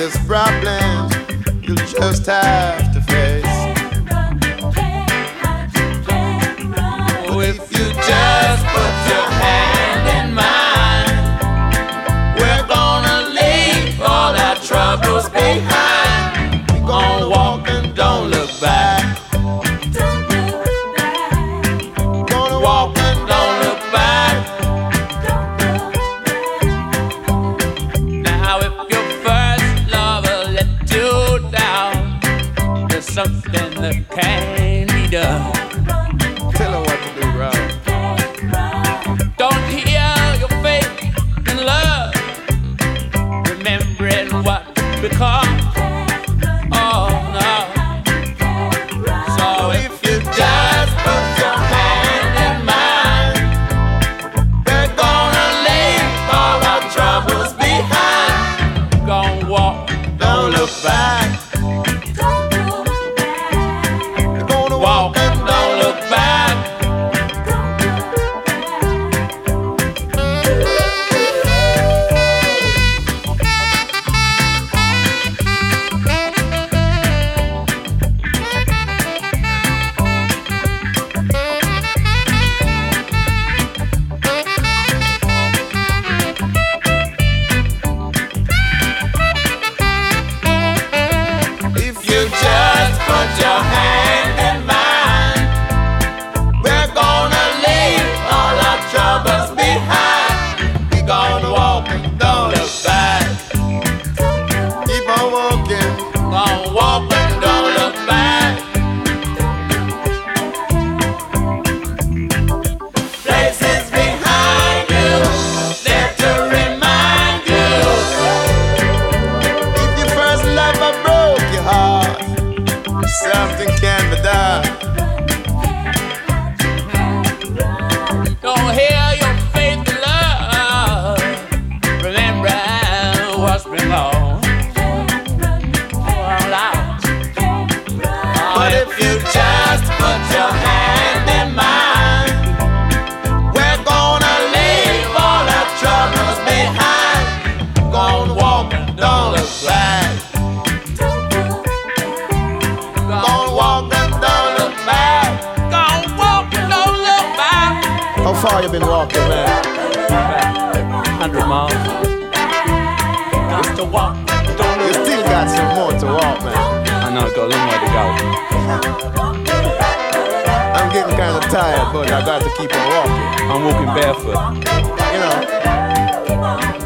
this problem, you just have stuck in the Canada. far you been walking, man? Hundred miles. Used to walk. You still got some more to walk, man. I know, I've got a long way to go. I'm getting kind of tired, but I got to keep on walking. I'm walking barefoot. You know.